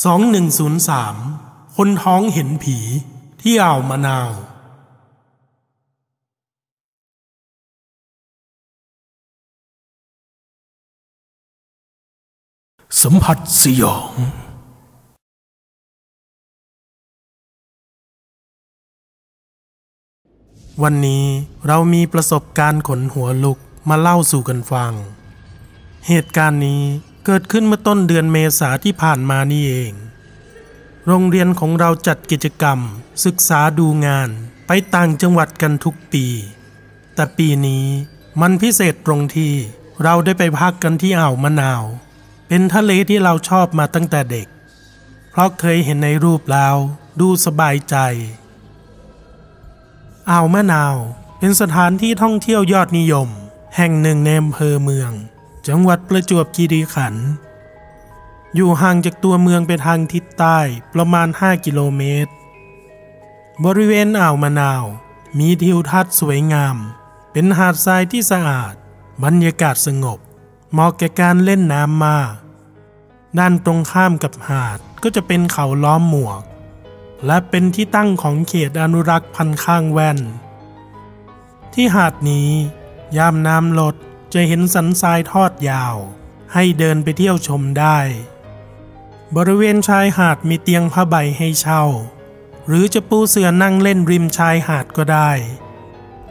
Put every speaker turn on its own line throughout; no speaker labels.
2103 คนท้องเห็นผีที่อ่าวมะนาวสัมผัสสยอง วันนี้เรามีประสบการณ์ขนหัวลุกมาเล่าสู่กันฟัง เหตุการณ์นี้ เกิดขึ้นเมื่อต้นเดือนเมษาที่ผ่านมานี่เอง โรงเรียนของเราจัดกิจกรรม ศึกษาดูงานไปต่างจังหวัดกันทุกปี แต่ปีนี้มันพิเศษตรงที่เราได้ไปพักกันที่อ่าวมะนาว เป็นทะเลที่เราชอบมาตั้งแต่เด็ก เพราะเคยเห็นในรูปแล้วดูสบายใจ อ่าวมะนาวเป็นสถานที่ท่องเที่ยวยอดนิยม แห่งหนึ่งในอำเภอเมือง จังหวัดประจวบคีรีขันธ์อยู่ห่างจากตัวเมืองไปทางทิศใต้ประมาณ 5 กิโลเมตร บริเวณอ่าวมะนาว มีทิวทัศน์สวยงาม เป็นหาดทรายที่สะอาด บรรยากาศสงบ เหมาะแก่การเล่นน้ำมาก ด้านตรงข้ามกับหาดก็จะเป็นเขาล้อมหมวก และเป็นที่ตั้งของเขตอนุรักษ์พันข้างแว่น ที่หาดนี้ยามน้ำลด จะเห็นสันทรายทอดยาว ให้เดินไปเที่ยวชมได้ บริเวณชายหาดมีเตียงผ้าใบให้เช่า หรือจะปูเสื่อนั่งเล่นริมชายหาดก็ได้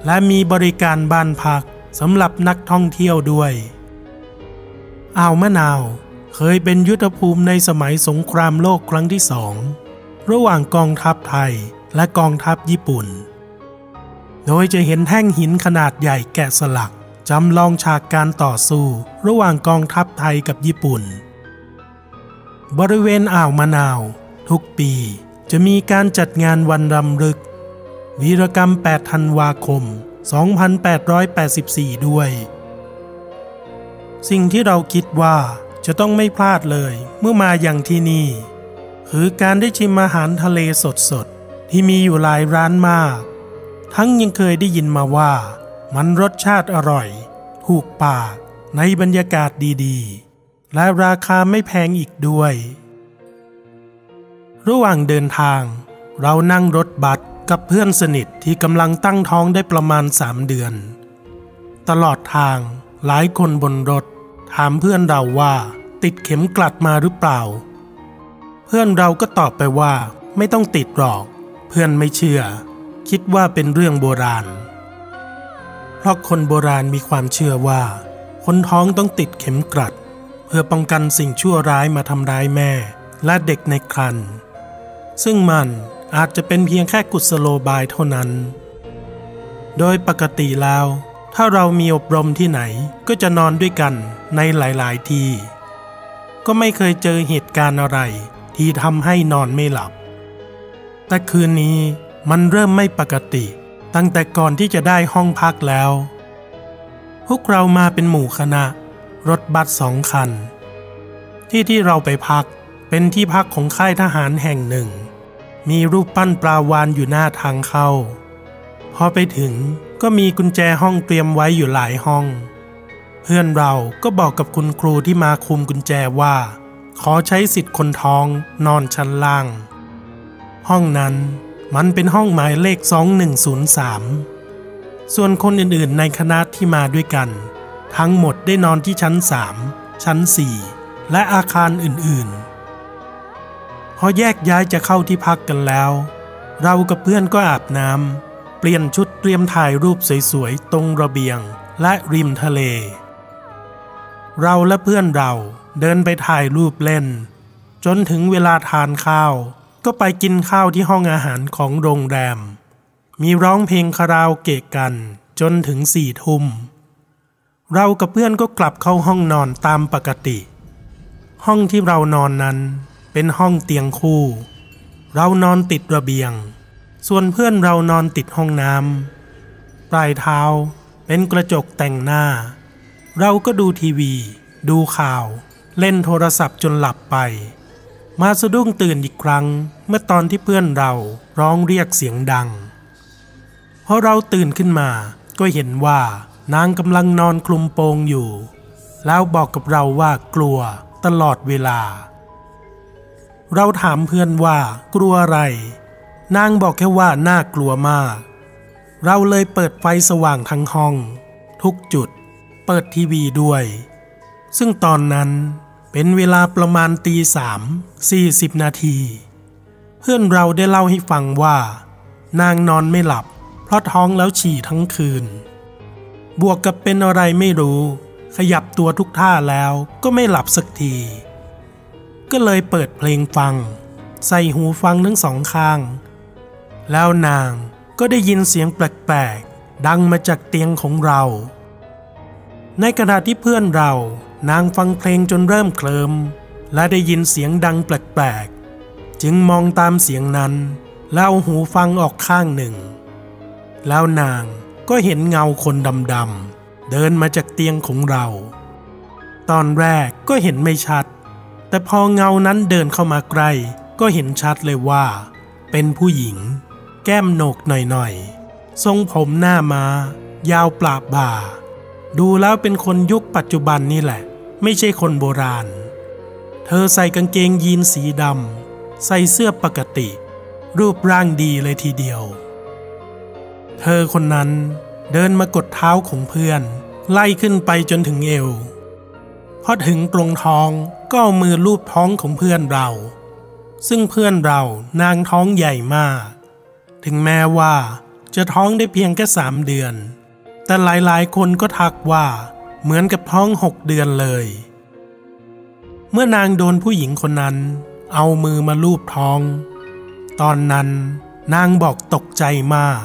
และมีบริการบ้านพักสำหรับนักท่องเที่ยวด้วยอ่าวมะนาวเคยเป็นยุทธภูมิในสมัยสงครามโลกครั้งที่สองระหว่างกองทัพไทยและกองทัพญี่ปุ่น โดยจะเห็นแท่งหินขนาดใหญ่แกะสลัก จำลองฉากการต่อสู้ ระหว่างกองทัพไทยกับญี่ปุ่น บริเวณอ่าวมะนาว ทุกปีจะมีการจัดงานวันรำลึก วีรกรรม 8 ธันวาคม 2884 ด้วย สิ่งที่เราคิดว่าจะต้องไม่พลาดเลยเมื่อมาอย่างที่นี่ คือการได้ชิมอาหารทะเลสดๆ ที่มีอยู่หลายร้านมาก ทั้งยังเคยได้ยินมาว่ามันรสชาติอร่อย ถูกปากในบรรยากาศดีๆ และราคาไม่แพงอีกด้วย ระหว่างเดินทาง เรานั่งรถบัสกับเพื่อนสนิทที่กำลังตั้งท้องได้ประมาณสามเดือน ตลอดทางหลายคนบนรถ ถามเพื่อนเราว่า ติดเข็มกลัดมาหรือเปล่า เพื่อนเราก็ตอบไปว่า ไม่ต้องติดหรอก เพื่อนไม่เชื่อ คิดว่าเป็นเรื่องโบราณ เพราะคนโบราณมีความเชื่อว่า คนท้องต้องติดเข็มกลัด เพื่อป้องกันสิ่งชั่วร้ายมาทำร้ายแม่และเด็กในครรภ์ซึ่งมันอาจจะเป็นเพียงแค่กุศโลบายเท่านั้น โดยปกติแล้ว ถ้าเรามีอบรมที่ไหนก็จะนอนด้วยกันในหลาย ๆ ที่ ก็ไม่เคยเจอเหตุการณ์อะไรที่ทำให้นอนไม่หลับ แต่คืนนี้มันเริ่มไม่ปกติ ตั้งแต่ก่อนที่จะได้ห้องพักแล้ว พวกเรามาเป็นหมู่คณะ รถบัสสองคัน ที่ที่เราไปพักเป็นที่พักของค่ายทหารแห่งหนึ่ง มีรูปปั้นปลาวานอยู่หน้าทางเข้า พอไปถึงก็มีกุญแจห้องเตรียมไว้อยู่หลายห้อง เพื่อนเราก็บอกกับคุณครูที่มาคุมกุญแจว่า ขอใช้สิทธิ์คนท้องนอนชั้นล่าง ห้องนั้น มันเป็นห้องหมายเลข 2103 ส่วนคนอื่นๆ ในคณะที่มาด้วยกัน ทั้งหมดได้นอนที่ชั้น 3 ชั้น 4 และอาคารอื่นๆ พอแยกย้ายจะเข้าที่พักกันแล้ว เรากับเพื่อนก็อาบน้ำเปลี่ยนชุดเตรียมถ่ายรูปสวยๆ ตรงระเบียงและริมทะเล เราและเพื่อนเราเดินไปถ่ายรูปเล่น จนถึงเวลาทานข้าว ก็ไปกินข้าวที่ห้องอาหารของโรงแรม มีร้องเพลงคาราโอเกะกันจนถึงสี่ทุ่ม เรากับเพื่อนก็กลับเข้าห้องนอนตามปกติ ห้องที่เรานอนนั้นเป็นห้องเตียงคู่ เรานอนติดระเบียง ส่วนเพื่อนเรานอนติดห้องน้ำปลายเท้าเป็นกระจกแต่งหน้า เราก็ดูทีวี ดูข่าว เล่นโทรศัพท์จนหลับไป มาสะดุ้งตื่นอีกครั้ง เมื่อตอนที่เพื่อนเราร้องเรียกเสียงดังพอเราตื่นขึ้นมาก็เห็นว่านางกำลังนอนคลุมโปงอยู่ แล้วบอกกับเราว่ากลัวตลอดเวลา เราถามเพื่อนว่ากลัวอะไร นางบอกแค่ว่าน่ากลัวมาก เราเลยเปิดไฟสว่างทั้งห้อง ทุกจุด เปิดทีวีด้วย ซึ่งตอนนั้น เป็นเวลาประมาณตีสามสี่สิบนาที เพื่อนเราได้เล่าให้ฟังว่า นางนอนไม่หลับ เพราะท้องแล้วฉี่ทั้งคืน บวกกับเป็นอะไรไม่รู้ ขยับตัวทุกท่าแล้วก็ไม่หลับสักที ก็เลยเปิดเพลงฟัง ใส่หูฟังทั้งสองข้าง แล้วนางก็ได้ยินเสียงแปลกๆดังมาจากเตียงของเรา ในขณะที่เพื่อนเรา นางฟังเพลงจนเริ่มเคลิม และได้ยินเสียงดังแปลกๆ จึงมองตามเสียงนั้น แล้วหูฟังออกข้างหนึ่ง แล้วนางก็เห็นเงาคนดำๆ เดินมาจากเตียงของเรา ตอนแรกก็เห็นไม่ชัด แต่พอเงานั้นเดินเข้ามาใกล้ ก็เห็นชัดเลยว่า เป็นผู้หญิง แก้มโหนกหน่อยๆ ทรงผมหน้ามา้ายาวปราบบ่า ดูแล้วเป็นคนยุคปัจจุบันนี่แหละ ไม่ใช่คนโบราณ เธอใส่กางเกงยีนสีดำ ใส่เสื้อปกติ รูปร่างดีเลยทีเดียว เธอคนนั้นเดินมากดเท้าของเพื่อน ไล่ขึ้นไปจนถึงเอว พอถึงตรงท้องก็เอามือลูบท้องของเพื่อนเรา ซึ่งเพื่อนเรานางท้องใหญ่มาก ถึงแม้ว่าจะท้องได้เพียงแค่สามเดือน แต่หลายๆ คนก็ทักว่า เหมือนกับท้องหกเดือนเลย เมื่อนางโดนผู้หญิงคนนั้น เอามือมาลูบท้อง ตอนนั้นนางบอกตกใจมาก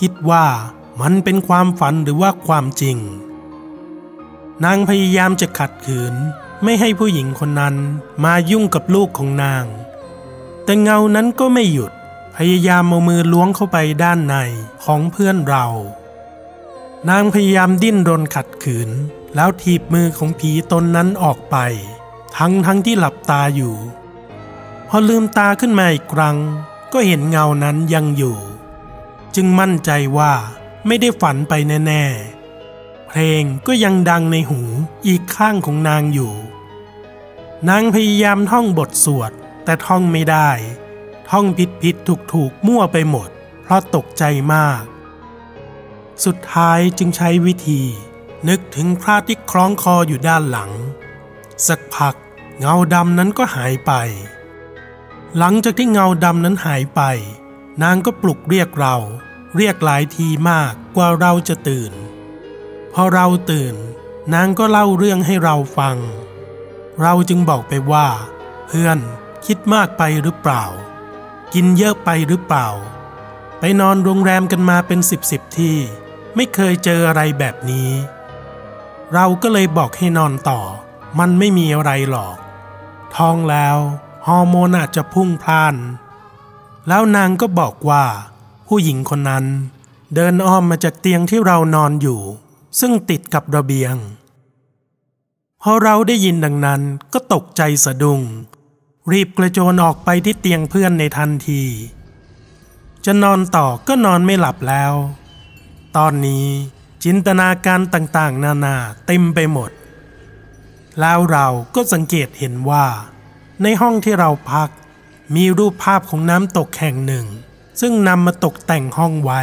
คิดว่ามันเป็นความฝันหรือว่าความจริง นางพยายามจะขัดขืนไม่ให้ผู้หญิงคนนั้นมายุ่งกับลูกของนาง แต่เงานั้นก็ไม่หยุด พยายามเอามือล้วงเข้าไปด้านในของเพื่อนเรา นางพยายามดิ้นรนขัดขืน แล้วถีบมือของผีตนนั้นออกไป ทั้งทั้งที่หลับตาอยู่ พอลืมตาขึ้นมาอีกครั้ง ก็เห็นเงานั้นยังอยู่ จึงมั่นใจว่าไม่ได้ฝันไปแน่ๆ เพลงก็ยังดังในหูอีกข้างของนางอยู่ นางพยายามท่องบทสวด แต่ท่องไม่ได้ ท่องผิดผิดถูกถูกมั่วไปหมด เพราะตกใจมาก สุดท้ายจึงใช้วิธี นึกถึงพระที่คล้องคออยู่ด้านหลัง สักพักเงาดำนั้นก็หายไป หลังจากที่เงาดำนั้นหายไป นางก็ปลุกเรียกเรา เรียกหลายทีมากกว่าเราจะตื่น พอเราตื่น นางก็เล่าเรื่องให้เราฟัง เราจึงบอกไปว่า เพื่อนคิดมากไปหรือเปล่า กินเยอะไปหรือเปล่า ไปนอนโรงแรมกันมาเป็นสิบสิบที่ ไม่เคยเจออะไรแบบนี้ เราก็เลยบอกให้นอนต่อ มันไม่มีอะไรหรอก ท้องแล้วฮอร์โมนอาจจะพุ่งพล่าน แล้วนางก็บอกว่า ผู้หญิงคนนั้น เดินอ้อมมาจากเตียงที่เรานอนอยู่ ซึ่งติดกับระเบียง พอเราได้ยินดังนั้นก็ตกใจสะดุง้งรีบกระโจนออกไปที่เตียงเพื่อนในทันที จะนอนต่อก็นอนไม่หลับแล้ว ตอนนี้จินตนาการต่างๆ นานาเต็มไปหมด แล้วเราก็สังเกตเห็นว่า ในห้องที่เราพัก มีรูปภาพของน้ำตกแห่งหนึ่ง ซึ่งนำมาตกแต่งห้องไว้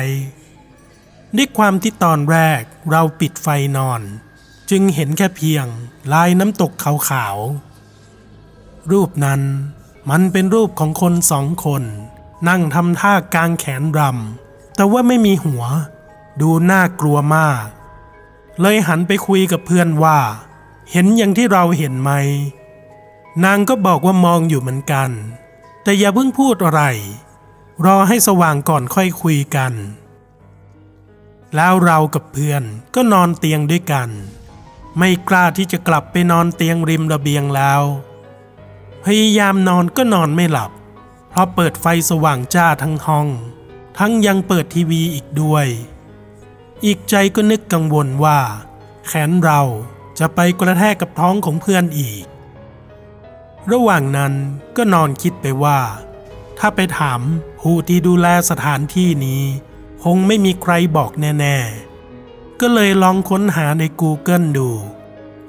ด้วยความที่ตอนแรกเราปิดไฟนอน จึงเห็นแค่เพียงลายน้ำตกขาวๆ รูปนั้นมันเป็นรูปของคนสองคน นั่งทำท่ากลางแขนรำแต่ว่าไม่มีหัว ดูน่ากลัวมาก เลยหันไปคุยกับเพื่อนว่า เห็นอย่างที่เราเห็นไหม นางก็บอกว่ามองอยู่เหมือนกัน แต่อย่าเพิ่งพูดอะไร รอให้สว่างก่อนค่อยคุยกัน แล้วเรากับเพื่อนก็นอนเตียงด้วยกัน ไม่กล้าที่จะกลับไปนอนเตียงริมระเบียงแล้ว พยายามนอนก็นอนไม่หลับ เพราะเปิดไฟสว่างจ้าทั้งห้อง ทั้งยังเปิดทีวีอีกด้วย อีกใจก็นึกกังวลว่า แขนเราจะไปกระแทกกับท้องของเพื่อนอีก ระหว่างนั้นก็นอนคิดไปว่า ถ้าไปถามผู้ที่ดูแลสถานที่นี้ คงไม่มีใครบอกแน่ๆ ก็เลยลองค้นหาใน Google ดู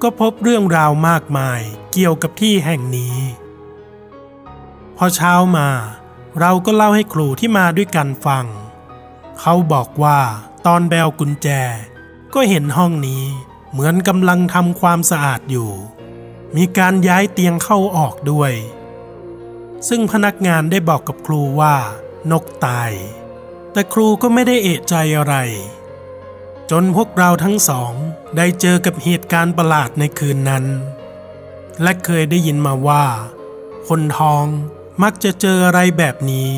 ก็พบเรื่องราวมากมายเกี่ยวกับที่แห่งนี้พพอเช้ามา เราก็เล่าให้ครูที่มาด้วยกันฟัง เขาบอกว่า ตอนแบลกุญแจ ก็เห็นห้องนี้เหมือนกำลังทำความสะอาดอยู่ มีการย้ายเตียงเข้าออกด้วย ซึ่งพนักงานได้บอกกับครูว่า นกตาย แต่ครูก็ไม่ได้เอะใจอะไร จนพวกเราทั้งสองได้เจอกับเหตุการณ์ประหลาดในคืนนั้น และเคยได้ยินมาว่า คนท้องมักจะเจออะไรแบบนี้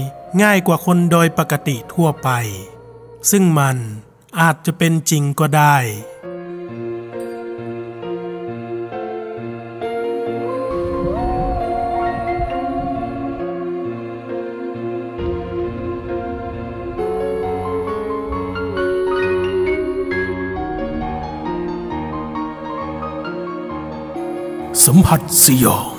ง่ายกว่าคนโดยปกติทั่วไป ซึ่งมันอาจจะเป็นจริงก็ได้ สัมผัสสยอง